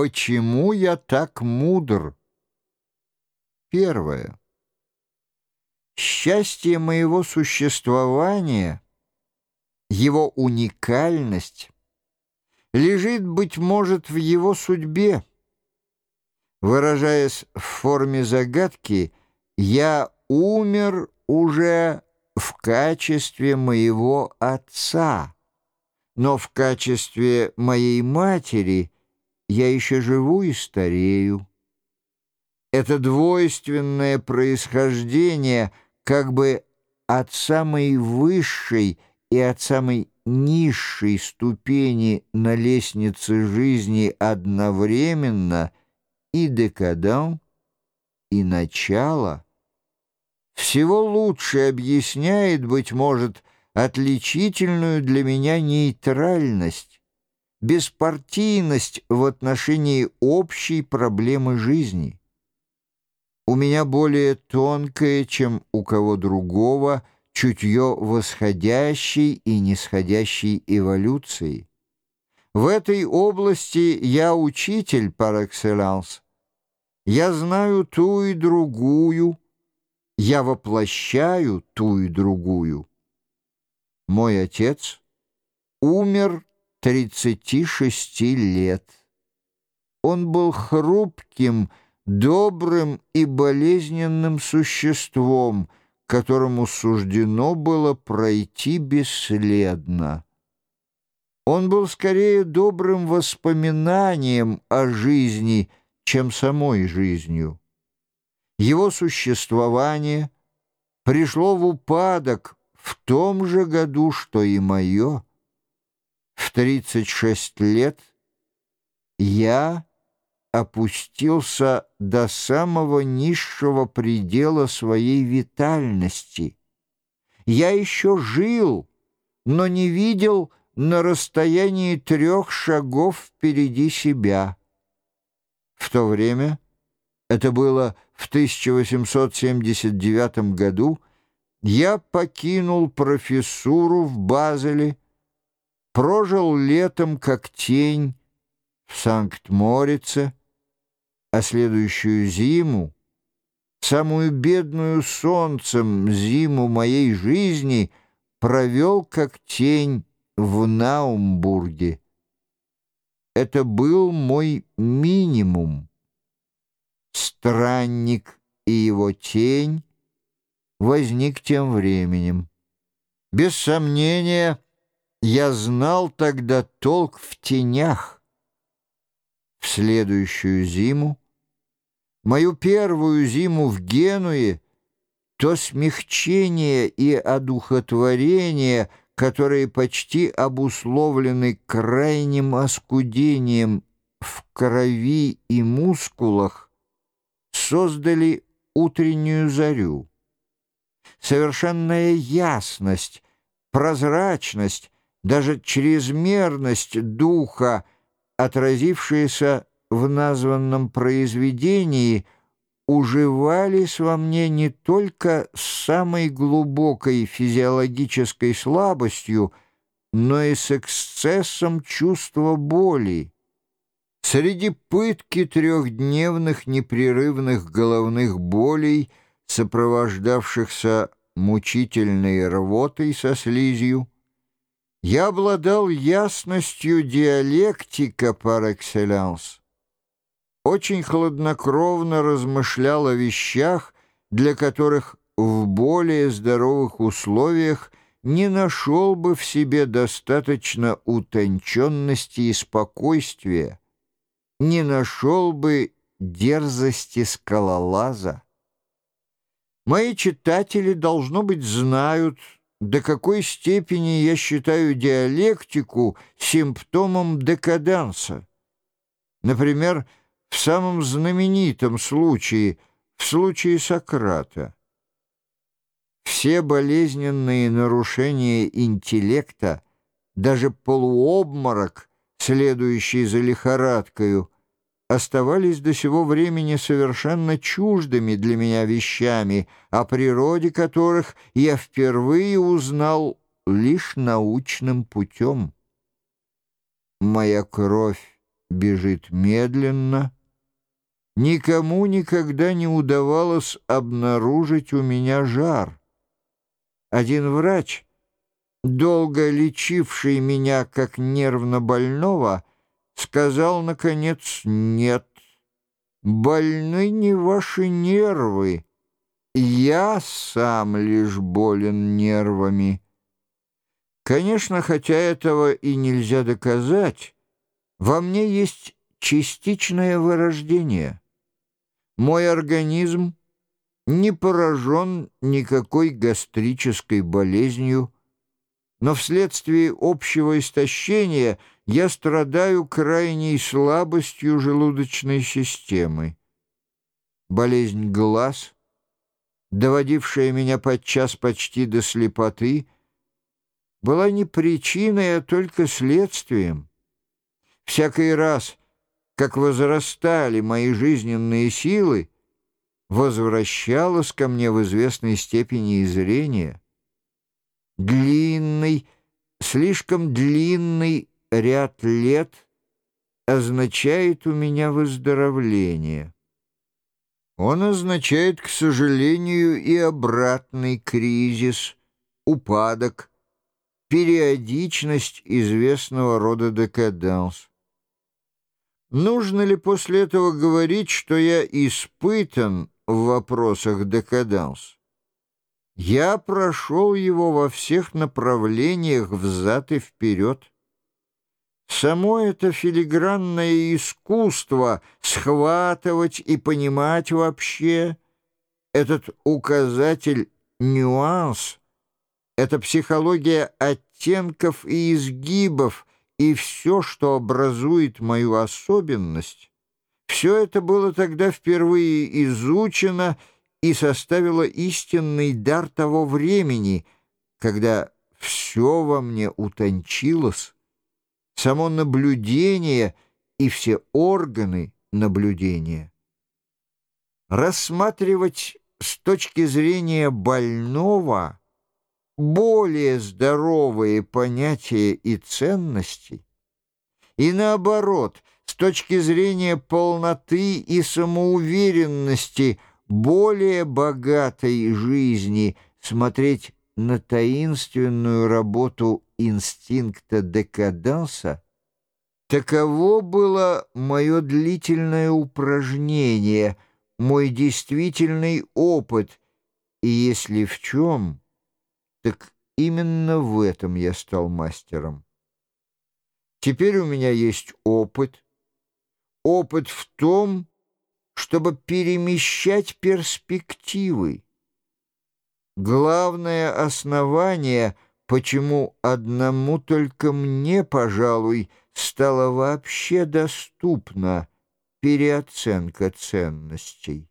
Почему я так мудр? Первое. Счастье моего существования, его уникальность, лежит, быть может, в его судьбе. Выражаясь в форме загадки, я умер уже в качестве моего отца, но в качестве моей матери я еще живу и старею. Это двойственное происхождение как бы от самой высшей и от самой низшей ступени на лестнице жизни одновременно и декадан, и начало, всего лучше объясняет, быть может, отличительную для меня нейтральность, беспартийность в отношении общей проблемы жизни. У меня более тонкое, чем у кого другого, чутье восходящей и нисходящей эволюции. В этой области я учитель par excellence. Я знаю ту и другую, я воплощаю ту и другую. Мой отец умер 36 лет. Он был хрупким, добрым и болезненным существом, которому суждено было пройти бесследно. Он был скорее добрым воспоминанием о жизни, чем самой жизнью. Его существование пришло в упадок в том же году, что и мое. В 36 лет я опустился до самого низшего предела своей витальности. Я еще жил, но не видел на расстоянии трех шагов впереди себя. В то время, это было в 1879 году, я покинул профессуру в Базеле, прожил летом как тень в Санкт-Морице, а следующую зиму, самую бедную солнцем зиму моей жизни, провел как тень в Наумбурге. Это был мой минимум. Странник и его тень возник тем временем. Без сомнения, я знал тогда толк в тенях, в следующую зиму, мою первую зиму в Генуе, то смягчение и одухотворение, которые почти обусловлены крайним оскудением в крови и мускулах, создали утреннюю зарю. Совершенная ясность, прозрачность, даже чрезмерность духа — отразившиеся в названном произведении, уживались во мне не только с самой глубокой физиологической слабостью, но и с эксцессом чувства боли. Среди пытки трехдневных непрерывных головных болей, сопровождавшихся мучительной рвотой со слизью, я обладал ясностью диалектика par excellence. Очень хладнокровно размышлял о вещах, для которых в более здоровых условиях не нашел бы в себе достаточно утонченности и спокойствия, не нашел бы дерзости скалолаза. Мои читатели, должно быть, знают, до какой степени я считаю диалектику симптомом декаданса. Например, в самом знаменитом случае, в случае Сократа. Все болезненные нарушения интеллекта, даже полуобморок, следующий за лихорадкою, оставались до сего времени совершенно чуждыми для меня вещами, о природе которых я впервые узнал лишь научным путем. Моя кровь бежит медленно. Никому никогда не удавалось обнаружить у меня жар. Один врач, долго лечивший меня как нервно больного, сказал, наконец, «Нет, больны не ваши нервы, я сам лишь болен нервами». Конечно, хотя этого и нельзя доказать, во мне есть частичное вырождение. Мой организм не поражен никакой гастрической болезнью, но вследствие общего истощения я страдаю крайней слабостью желудочной системы. Болезнь глаз, доводившая меня подчас почти до слепоты, была не причиной, а только следствием. Всякий раз, как возрастали мои жизненные силы, возвращалось ко мне в известной степени и зрение. Длинный, слишком длинный ряд лет означает у меня выздоровление. Он означает, к сожалению, и обратный кризис, упадок, периодичность известного рода декаданс. Нужно ли после этого говорить, что я испытан в вопросах декаданс? Я прошел его во всех направлениях взад и вперед. Само это филигранное искусство схватывать и понимать вообще, этот указатель «нюанс», эта психология оттенков и изгибов, и все, что образует мою особенность, все это было тогда впервые изучено и составило истинный дар того времени, когда все во мне утончилось, само наблюдение и все органы наблюдения. Рассматривать с точки зрения больного более здоровые понятия и ценности, и наоборот, с точки зрения полноты и самоуверенности более богатой жизни смотреть на таинственную работу инстинкта декаданса, таково было мое длительное упражнение, мой действительный опыт, и если в чем, так именно в этом я стал мастером. Теперь у меня есть опыт, опыт в том, чтобы перемещать перспективы. Главное основание, почему одному только мне, пожалуй, стало вообще доступна переоценка ценностей.